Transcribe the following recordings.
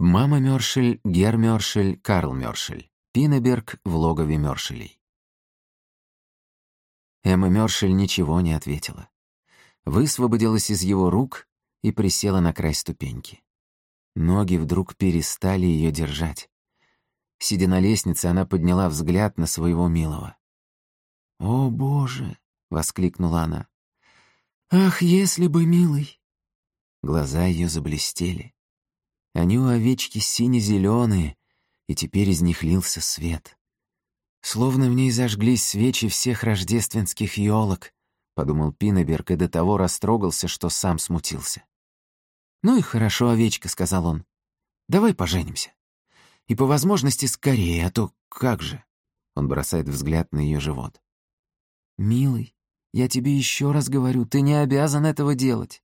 Мама Мёршель, Гер Мёршель, Карл Мёршель. Пинеберг в логове Мёршелей. Эмма Мёршель ничего не ответила. Высвободилась из его рук и присела на край ступеньки. Ноги вдруг перестали ее держать. Сидя на лестнице, она подняла взгляд на своего милого. «О, Боже!» — воскликнула она. «Ах, если бы, милый!» Глаза ее заблестели. Они у овечки сине-зеленые, и теперь из них лился свет. Словно в ней зажглись свечи всех рождественских елок, подумал Пинеберг и до того растрогался, что сам смутился. «Ну и хорошо, овечка», — сказал он. «Давай поженимся. И по возможности скорее, а то как же?» Он бросает взгляд на ее живот. «Милый, я тебе еще раз говорю, ты не обязан этого делать.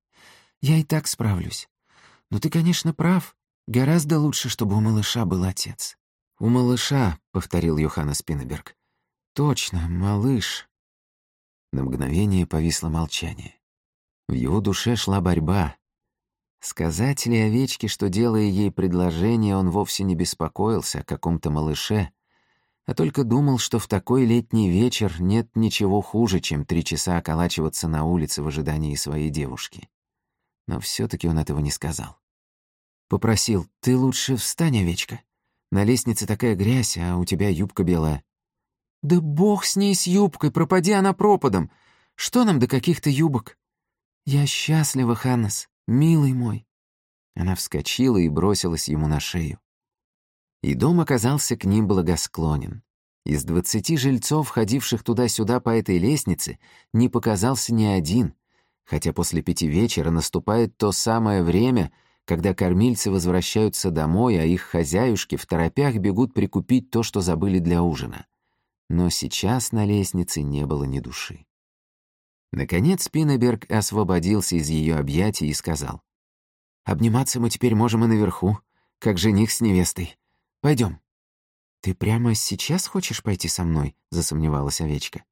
Я и так справлюсь. Но ты, конечно, прав. Гораздо лучше, чтобы у малыша был отец. «У малыша», — повторил Йоханнес Пиннеберг. «Точно, малыш». На мгновение повисло молчание. В его душе шла борьба. Сказать ли овечке, что, делая ей предложение, он вовсе не беспокоился о каком-то малыше, а только думал, что в такой летний вечер нет ничего хуже, чем три часа околачиваться на улице в ожидании своей девушки. Но все таки он этого не сказал. Попросил, «Ты лучше встань, овечка. На лестнице такая грязь, а у тебя юбка белая». «Да бог с ней, с юбкой, пропади она пропадом. Что нам до каких-то юбок?» «Я счастлива, Ханнес, милый мой». Она вскочила и бросилась ему на шею. И дом оказался к ним благосклонен. Из двадцати жильцов, ходивших туда-сюда по этой лестнице, не показался ни один, хотя после пяти вечера наступает то самое время — когда кормильцы возвращаются домой, а их хозяюшки в торопях бегут прикупить то, что забыли для ужина. Но сейчас на лестнице не было ни души. Наконец Пинеберг освободился из ее объятий и сказал. «Обниматься мы теперь можем и наверху, как жених с невестой. Пойдем. «Ты прямо сейчас хочешь пойти со мной?» — засомневалась овечка.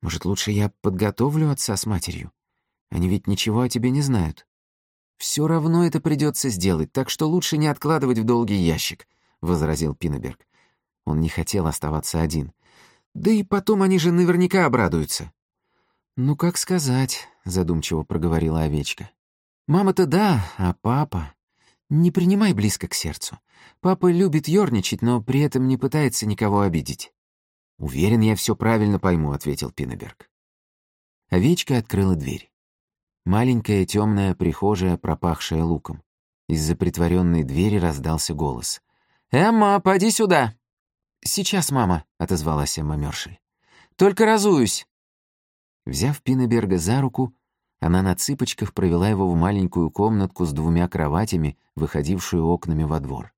«Может, лучше я подготовлю отца с матерью? Они ведь ничего о тебе не знают». Все равно это придется сделать, так что лучше не откладывать в долгий ящик», — возразил Пинеберг. Он не хотел оставаться один. «Да и потом они же наверняка обрадуются». «Ну, как сказать», — задумчиво проговорила овечка. «Мама-то да, а папа...» «Не принимай близко к сердцу. Папа любит ёрничать, но при этом не пытается никого обидеть». «Уверен, я все правильно пойму», — ответил Пинеберг. Овечка открыла дверь. Маленькая темная прихожая, пропахшая луком. Из-за притворенной двери раздался голос. «Эмма, поди сюда!» «Сейчас, мама», — отозвалась Эмма Мёршель. «Только разуюсь». Взяв Пинеберга за руку, она на цыпочках провела его в маленькую комнатку с двумя кроватями, выходившую окнами во двор.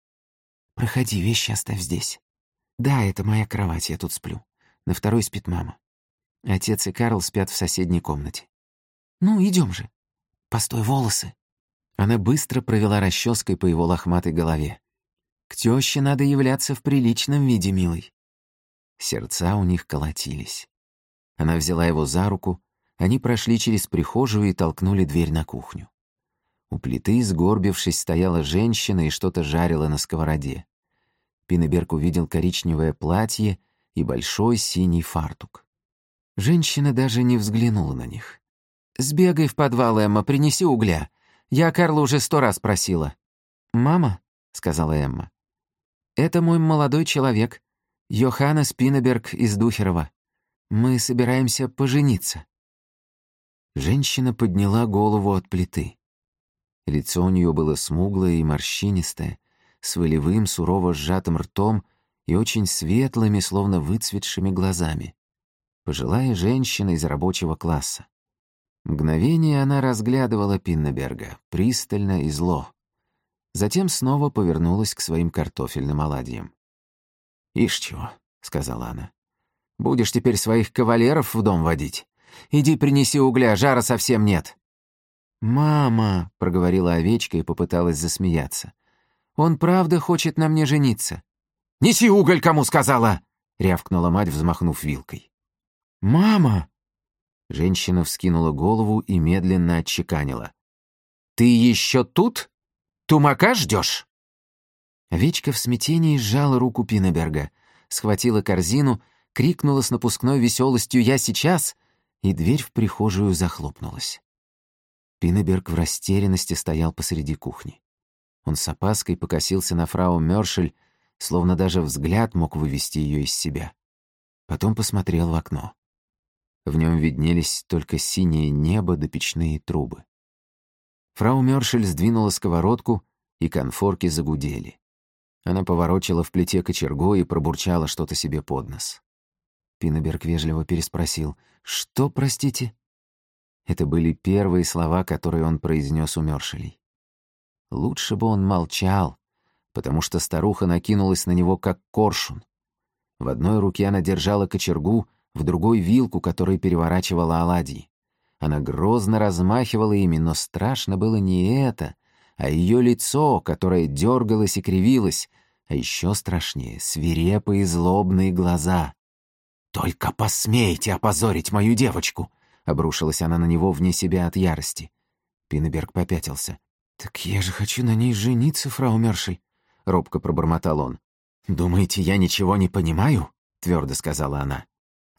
«Проходи, вещи оставь здесь». «Да, это моя кровать, я тут сплю. На второй спит мама. Отец и Карл спят в соседней комнате. «Ну, идем же. Постой, волосы». Она быстро провела расческой по его лохматой голове. «К тёще надо являться в приличном виде, милый». Сердца у них колотились. Она взяла его за руку, они прошли через прихожую и толкнули дверь на кухню. У плиты, сгорбившись, стояла женщина и что-то жарила на сковороде. Пинеберг увидел коричневое платье и большой синий фартук. Женщина даже не взглянула на них. «Сбегай в подвал, Эмма, принеси угля. Я Карла уже сто раз просила». «Мама», — сказала Эмма, — «это мой молодой человек, Йоханнес Пинеберг из Духерова. Мы собираемся пожениться». Женщина подняла голову от плиты. Лицо у нее было смуглое и морщинистое, с волевым, сурово сжатым ртом и очень светлыми, словно выцветшими глазами. Пожилая женщина из рабочего класса. Мгновение она разглядывала Пиннеберга, пристально и зло. Затем снова повернулась к своим картофельным оладьям. «Ишь чего», — сказала она. «Будешь теперь своих кавалеров в дом водить? Иди принеси угля, жара совсем нет». «Мама», — проговорила овечка и попыталась засмеяться. «Он правда хочет на мне жениться». «Неси уголь, кому сказала!» — рявкнула мать, взмахнув вилкой. «Мама!» Женщина вскинула голову и медленно отчеканила. «Ты еще тут? Тумака ждешь?» Овечка в смятении сжала руку Пинеберга, схватила корзину, крикнула с напускной веселостью «Я сейчас!» и дверь в прихожую захлопнулась. Пинеберг в растерянности стоял посреди кухни. Он с опаской покосился на фрау Мёршель, словно даже взгляд мог вывести ее из себя. Потом посмотрел в окно. В нем виднелись только синее небо да печные трубы. Фрау Мёршель сдвинула сковородку, и конфорки загудели. Она поворочила в плите кочергу и пробурчала что-то себе под нос. Пинеберг вежливо переспросил. «Что, простите?» Это были первые слова, которые он произнес у Мёршелей. Лучше бы он молчал, потому что старуха накинулась на него как коршун. В одной руке она держала кочергу, в другой — вилку, которой переворачивала оладьи. Она грозно размахивала ими, но страшно было не это, а ее лицо, которое дергалось и кривилось, а еще страшнее — свирепые злобные глаза. «Только посмейте опозорить мою девочку!» — обрушилась она на него вне себя от ярости. Пинеберг попятился. «Так я же хочу на ней жениться, фрау Мершель», — робко пробормотал он. «Думаете, я ничего не понимаю?» — твердо сказала она.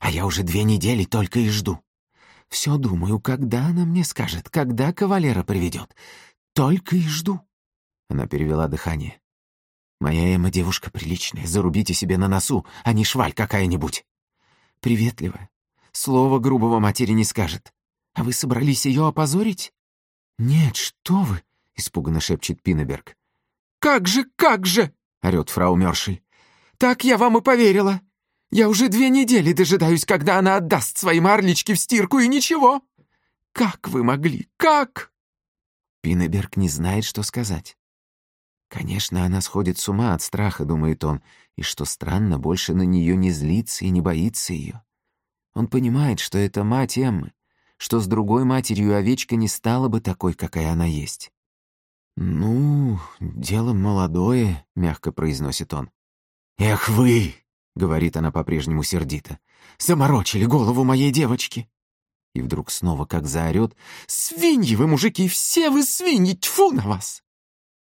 «А я уже две недели только и жду. Все думаю, когда она мне скажет, когда кавалера приведет. Только и жду». Она перевела дыхание. «Моя Эмма девушка приличная, зарубите себе на носу, а не шваль какая-нибудь. Приветливая, слова грубого матери не скажет. А вы собрались ее опозорить?» «Нет, что вы!» — испуганно шепчет Пинеберг. «Как же, как же!» — орёт фрау Мёршель. «Так я вам и поверила. Я уже две недели дожидаюсь, когда она отдаст свои марлечки в стирку, и ничего. Как вы могли? Как?» Пинеберг не знает, что сказать. Конечно, она сходит с ума от страха, думает он, и, что странно, больше на нее не злится и не боится ее. Он понимает, что это мать Эммы, что с другой матерью овечка не стала бы такой, какая она есть. «Ну, дело молодое», — мягко произносит он. «Эх вы!» — говорит она по-прежнему сердито. «Заморочили голову моей девочки!» И вдруг снова как заорет. «Свиньи вы, мужики, все вы свиньи! Тьфу на вас!»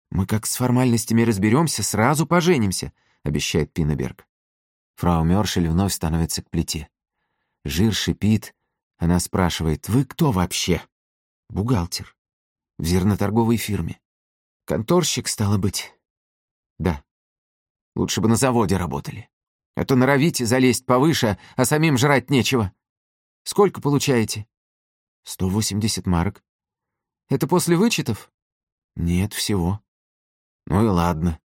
«Мы как с формальностями разберемся, сразу поженимся», — обещает Пинеберг. Фрау Мёршель вновь становится к плите. Жир шипит. Она спрашивает, «Вы кто вообще?» «Бухгалтер. В зерноторговой фирме. Конторщик, стало быть. Да. Лучше бы на заводе работали. А то норовите залезть повыше, а самим жрать нечего. Сколько получаете? Сто восемьдесят марок. Это после вычетов? Нет, всего. Ну и ладно,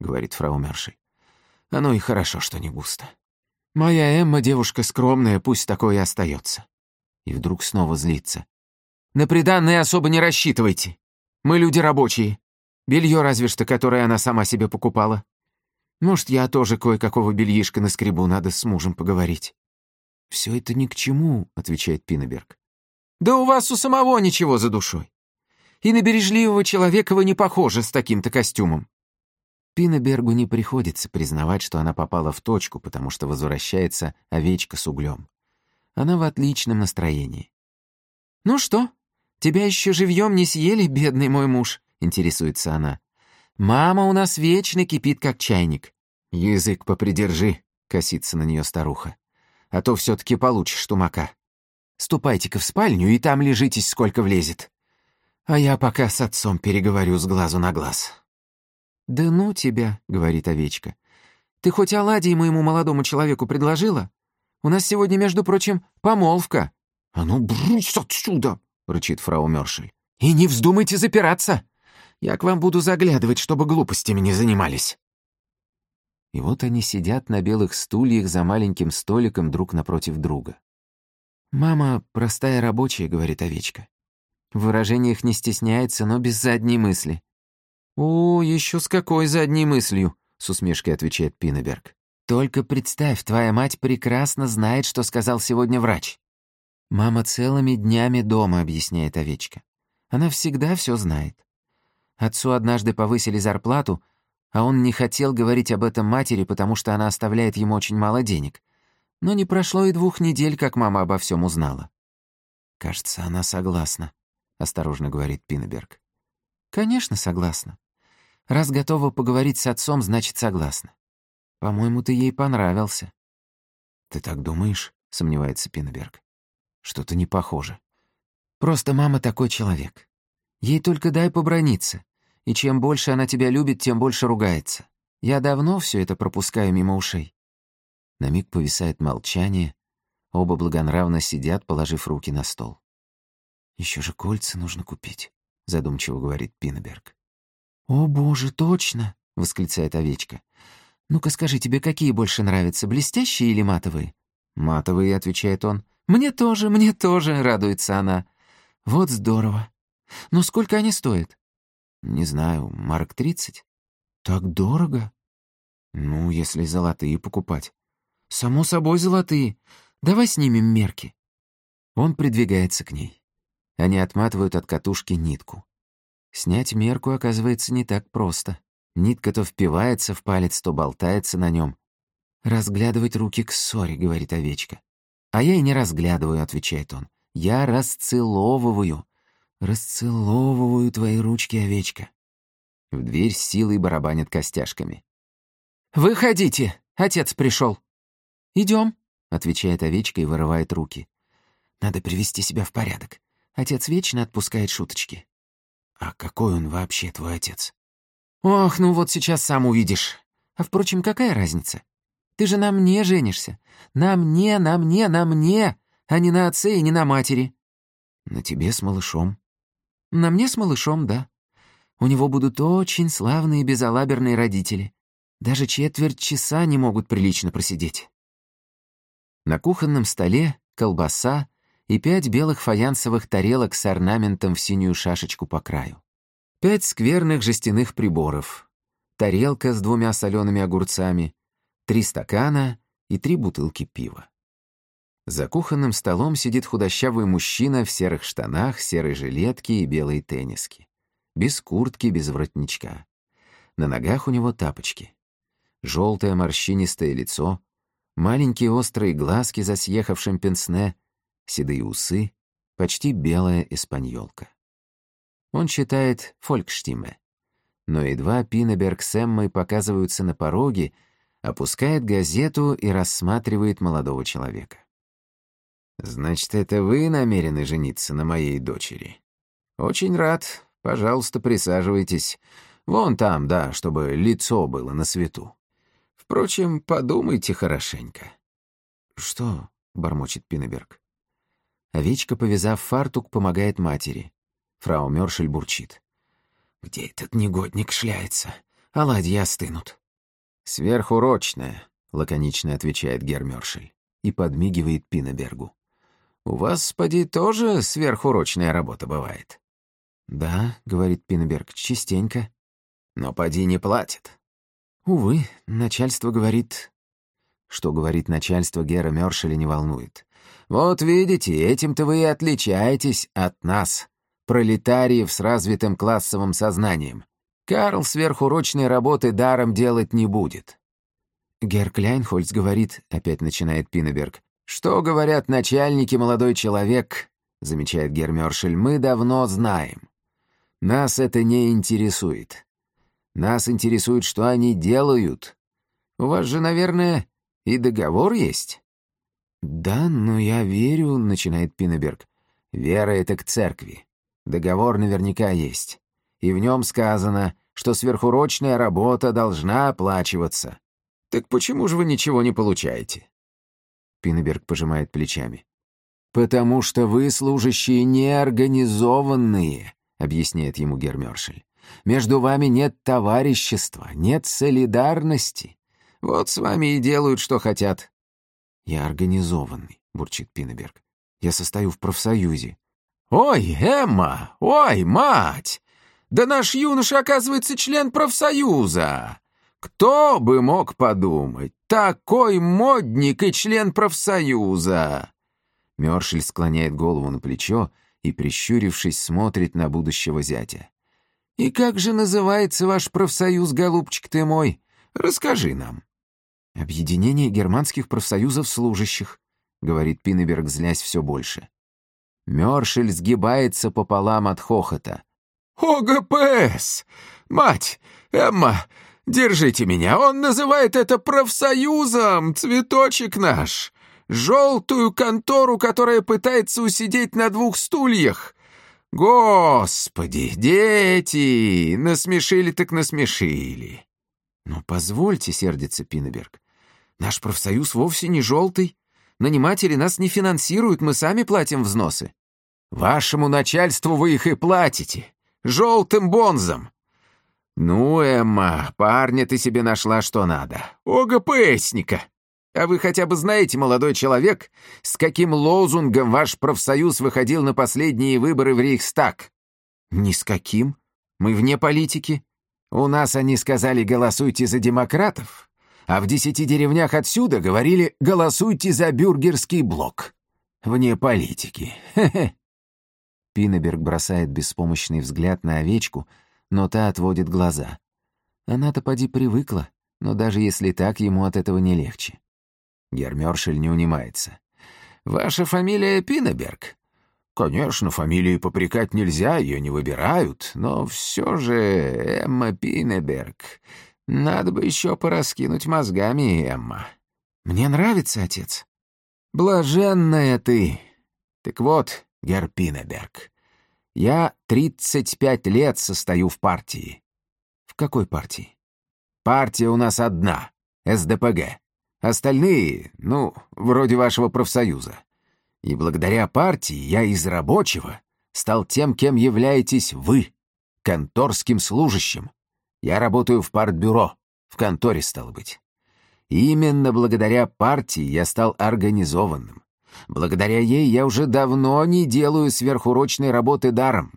говорит фрау Мершель. Оно и хорошо, что не густо. Моя Эмма девушка скромная, пусть такое и остается. И вдруг снова злится. На приданное особо не рассчитывайте. Мы люди рабочие. Белье разве что, которое она сама себе покупала. Может, я тоже кое-какого бельишка на скребу надо с мужем поговорить. Все это ни к чему, отвечает Пинеберг. Да у вас у самого ничего за душой. И на бережливого человека вы не похожи с таким-то костюмом. Пинебергу не приходится признавать, что она попала в точку, потому что возвращается овечка с углем. Она в отличном настроении. «Ну что, тебя еще живьем не съели, бедный мой муж?» — интересуется она. «Мама у нас вечно кипит, как чайник». «Язык попридержи», — косится на нее старуха. «А то все таки получишь тумака. Ступайте-ка в спальню и там лежитесь, сколько влезет. А я пока с отцом переговорю с глазу на глаз». «Да ну тебя», — говорит овечка. «Ты хоть оладьи моему молодому человеку предложила? У нас сегодня, между прочим, помолвка». «А ну, брысь отсюда!» — рычит фрау Мёршель. «И не вздумайте запираться!» Я к вам буду заглядывать, чтобы глупостями не занимались». И вот они сидят на белых стульях за маленьким столиком друг напротив друга. «Мама простая рабочая», — говорит овечка. В выражениях не стесняется, но без задней мысли. «О, еще с какой задней мыслью?» — с усмешкой отвечает Пинеберг. «Только представь, твоя мать прекрасно знает, что сказал сегодня врач». «Мама целыми днями дома», — объясняет овечка. «Она всегда все знает. Отцу однажды повысили зарплату, а он не хотел говорить об этом матери, потому что она оставляет ему очень мало денег. Но не прошло и двух недель, как мама обо всем узнала. «Кажется, она согласна», — осторожно говорит Пинеберг. «Конечно, согласна. Раз готова поговорить с отцом, значит, согласна. По-моему, ты ей понравился». «Ты так думаешь?» — сомневается Пиннеберг. «Что-то не похоже. Просто мама такой человек. Ей только дай поброниться. И чем больше она тебя любит, тем больше ругается. Я давно все это пропускаю мимо ушей». На миг повисает молчание. Оба благонравно сидят, положив руки на стол. Еще же кольца нужно купить», — задумчиво говорит Пиннеберг. «О, боже, точно!» — восклицает овечка. «Ну-ка скажи, тебе какие больше нравятся, блестящие или матовые?» «Матовые», — отвечает он. «Мне тоже, мне тоже», — радуется она. «Вот здорово. Но сколько они стоят?» «Не знаю, марк тридцать». «Так дорого?» «Ну, если золотые покупать». «Само собой золотые. Давай снимем мерки». Он придвигается к ней. Они отматывают от катушки нитку. Снять мерку оказывается не так просто. Нитка то впивается в палец, то болтается на нем. «Разглядывать руки к ссоре», — говорит овечка. «А я и не разглядываю», — отвечает он. «Я расцеловываю. Расцеловываю твои ручки, овечка». В дверь силой барабанят костяшками. «Выходите! Отец пришел. Идем, отвечает овечка и вырывает руки. «Надо привести себя в порядок. Отец вечно отпускает шуточки». «А какой он вообще, твой отец?» «Ох, ну вот сейчас сам увидишь. А впрочем, какая разница? Ты же на мне женишься. На мне, на мне, на мне, а не на отце и не на матери». «На тебе с малышом». «На мне с малышом, да. У него будут очень славные безалаберные родители. Даже четверть часа не могут прилично просидеть». На кухонном столе колбаса и пять белых фаянсовых тарелок с орнаментом в синюю шашечку по краю. Пять скверных жестяных приборов. Тарелка с двумя солеными огурцами, три стакана и три бутылки пива. За кухонным столом сидит худощавый мужчина в серых штанах, серой жилетке и белой тенниске. Без куртки, без воротничка. На ногах у него тапочки. Желтое морщинистое лицо, маленькие острые глазки за съехавшим пенсне, седые усы, почти белая испаньолка. Он читает «Фолькштиме», но едва Пинеберг с Эммой показываются на пороге, опускает газету и рассматривает молодого человека. «Значит, это вы намерены жениться на моей дочери? Очень рад. Пожалуйста, присаживайтесь. Вон там, да, чтобы лицо было на свету. Впрочем, подумайте хорошенько». «Что?» — бормочет Пинеберг. Овечка, повязав фартук, помогает матери. Фрау Мёршель бурчит. «Где этот негодник шляется? Оладьи остынут». «Сверхурочная», — лаконично отвечает Гермёршель и подмигивает Пинебергу. «У вас, поди, тоже сверхурочная работа бывает?» «Да», — говорит Пинеберг, — «частенько». «Но поди не платит». «Увы, начальство говорит...» Что говорит начальство, Гера Мёршеля не волнует. Вот видите, этим-то вы и отличаетесь от нас, пролетариев с развитым классовым сознанием. Карл сверхурочной работы даром делать не будет. Герр Кляйнхольц говорит, опять начинает Пинеберг, что говорят начальники, молодой человек, замечает Гермершель, мы давно знаем. Нас это не интересует. Нас интересует, что они делают. У вас же, наверное, и договор есть? «Да, но я верю», — начинает Пинеберг. «Вера — это к церкви. Договор наверняка есть. И в нем сказано, что сверхурочная работа должна оплачиваться. Так почему же вы ничего не получаете?» Пинеберг пожимает плечами. «Потому что вы, служащие, неорганизованные», — объясняет ему Гермершель. «Между вами нет товарищества, нет солидарности. Вот с вами и делают, что хотят. «Я организованный», — бурчит Пинеберг. «Я состою в профсоюзе». «Ой, Эмма! Ой, мать! Да наш юноша, оказывается, член профсоюза! Кто бы мог подумать? Такой модник и член профсоюза!» Мёршель склоняет голову на плечо и, прищурившись, смотрит на будущего зятя. «И как же называется ваш профсоюз, голубчик ты мой? Расскажи нам». «Объединение германских профсоюзов служащих», — говорит Пинеберг, злясь все больше. Мёршель сгибается пополам от хохота. ОГПС! Мать! Эмма, держите меня! Он называет это профсоюзом! Цветочек наш! Желтую контору, которая пытается усидеть на двух стульях! Господи, дети! Насмешили так насмешили!» «Ну, позвольте», — сердится Пинеберг. «Наш профсоюз вовсе не желтый. Наниматели нас не финансируют, мы сами платим взносы». «Вашему начальству вы их и платите. Желтым бонзом. Ну, Эмма, парня ты себе нашла что надо. ОГПСника. А вы хотя бы знаете, молодой человек, с каким лозунгом ваш профсоюз выходил на последние выборы в Рейхстаг? Ни с каким. Мы вне политики. У нас они сказали «голосуйте за демократов», а в десяти деревнях отсюда говорили «голосуйте за бюргерский блок». Вне политики. Хе-хе. Пинеберг бросает беспомощный взгляд на овечку, но та отводит глаза. Она-то поди привыкла, но даже если так, ему от этого не легче. Гермершель не унимается. «Ваша фамилия Пинеберг?» «Конечно, фамилию попрекать нельзя, ее не выбирают, но все же Эмма Пинеберг. Надо бы еще пораскинуть мозгами, Эмма». «Мне нравится, отец». «Блаженная ты!» «Так вот, Герр Пинеберг, я 35 лет состою в партии». «В какой партии?» «Партия у нас одна, СДПГ. Остальные, ну, вроде вашего профсоюза. И благодаря партии я из рабочего стал тем, кем являетесь вы, конторским служащим. Я работаю в партбюро, в конторе, стало быть. именно благодаря партии я стал организованным. Благодаря ей я уже давно не делаю сверхурочной работы даром.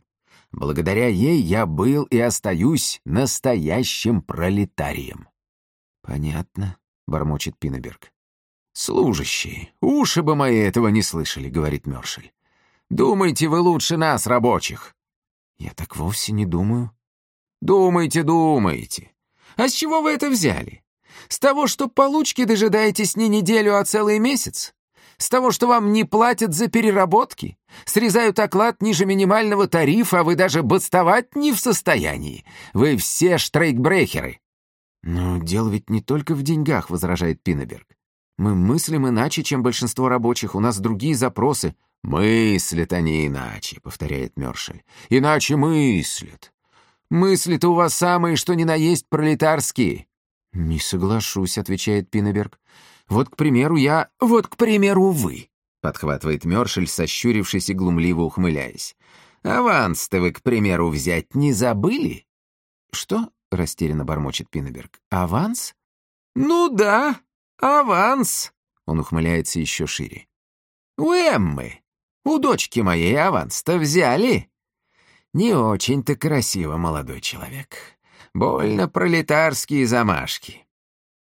Благодаря ей я был и остаюсь настоящим пролетарием. Понятно бормочет Пинеберг. «Служащие, уши бы мои этого не слышали», — говорит Мёршель. «Думаете вы лучше нас, рабочих?» «Я так вовсе не думаю». «Думаете, думаете. А с чего вы это взяли? С того, что получки дожидаетесь не неделю, а целый месяц? С того, что вам не платят за переработки? Срезают оклад ниже минимального тарифа, а вы даже бастовать не в состоянии? Вы все штрейкбрехеры. «Но дело ведь не только в деньгах», — возражает Пинеберг. «Мы мыслим иначе, чем большинство рабочих, у нас другие запросы». «Мыслят они иначе», — повторяет Мёршель. «Иначе мыслят. Мысли-то у вас самые, что ни на есть пролетарские». «Не соглашусь», — отвечает Пинеберг. «Вот, к примеру, я...» «Вот, к примеру, вы», — подхватывает Мёршель, сощурившись и глумливо ухмыляясь. «Аванс-то вы, к примеру, взять не забыли?» «Что?» — растерянно бормочет Пинеберг. «Аванс?» «Ну да, аванс!» Он ухмыляется еще шире. «У Эммы, у дочки моей аванс-то взяли?» «Не очень-то красиво, молодой человек. Больно пролетарские замашки».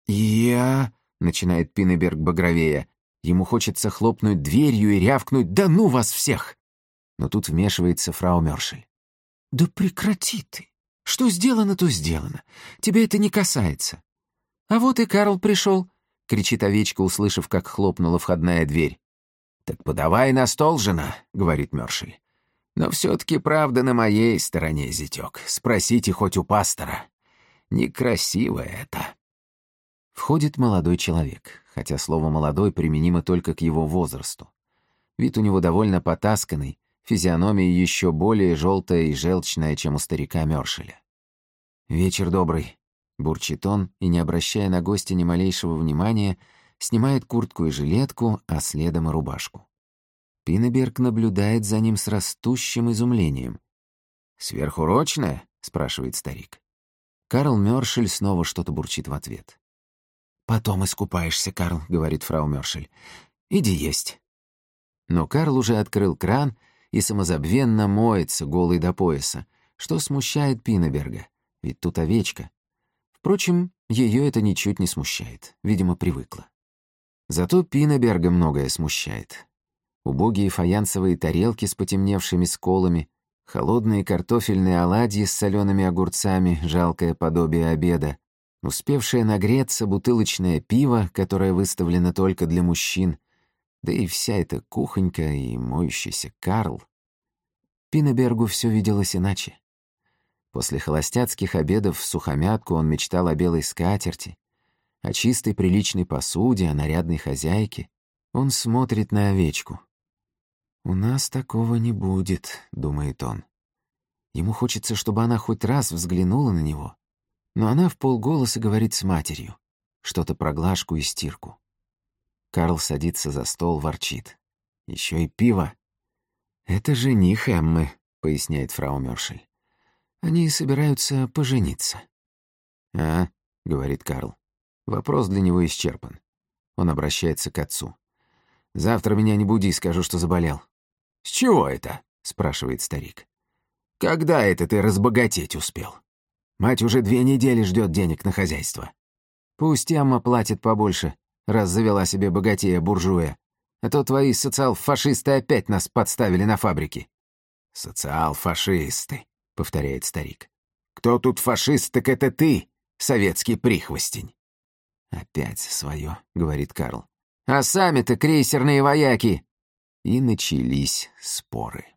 «Я...» — начинает Пинеберг багровея. Ему хочется хлопнуть дверью и рявкнуть «Да ну вас всех!» Но тут вмешивается фрау Мёршель. «Да прекрати ты! Что сделано, то сделано. Тебя это не касается. А вот и Карл пришел, — кричит овечка, услышав, как хлопнула входная дверь. «Так подавай на стол, жена», — говорит Мёршель. «Но все-таки правда на моей стороне, зятек. Спросите хоть у пастора. Некрасиво это». Входит молодой человек, хотя слово «молодой» применимо только к его возрасту. Вид у него довольно потасканный, Физиономия еще более желтая и желчная, чем у старика Мёршеля. «Вечер добрый», — бурчит он, и, не обращая на гостя ни малейшего внимания, снимает куртку и жилетку, а следом и рубашку. Пинеберг наблюдает за ним с растущим изумлением. «Сверхурочная?» — спрашивает старик. Карл Мёршель снова что-то бурчит в ответ. «Потом искупаешься, Карл», — говорит фрау Мёршель. «Иди есть». Но Карл уже открыл кран и самозабвенно моется голый до пояса, что смущает Пинеберга, ведь тут овечка. Впрочем, ее это ничуть не смущает, видимо, привыкла. Зато Пинеберга многое смущает. Убогие фаянсовые тарелки с потемневшими сколами, холодные картофельные оладьи с солеными огурцами, жалкое подобие обеда, успевшее нагреться бутылочное пиво, которое выставлено только для мужчин, да и вся эта кухонька и моющийся Карл. Пинебергу все виделось иначе. После холостяцких обедов в сухомятку он мечтал о белой скатерти, о чистой приличной посуде, о нарядной хозяйке. Он смотрит на овечку. «У нас такого не будет», — думает он. Ему хочется, чтобы она хоть раз взглянула на него, но она в полголоса говорит с матерью, что-то про глажку и стирку. Карл садится за стол, ворчит. Еще и пиво. «Это жених Эммы», — поясняет фрау Мёршель. «Они собираются пожениться». «А», — говорит Карл. Вопрос для него исчерпан. Он обращается к отцу. «Завтра меня не буди, скажу, что заболел». «С чего это?» — спрашивает старик. «Когда это ты разбогатеть успел? Мать уже две недели ждет денег на хозяйство». «Пусть Эмма платит побольше, раз завела себе богатея буржуя. А то твои социал-фашисты опять нас подставили на фабрике». «Социал-фашисты», — повторяет старик. «Кто тут фашист, так это ты, советский прихвостень». «Опять свое», — говорит Карл. «А сами-то крейсерные вояки!» И начались споры.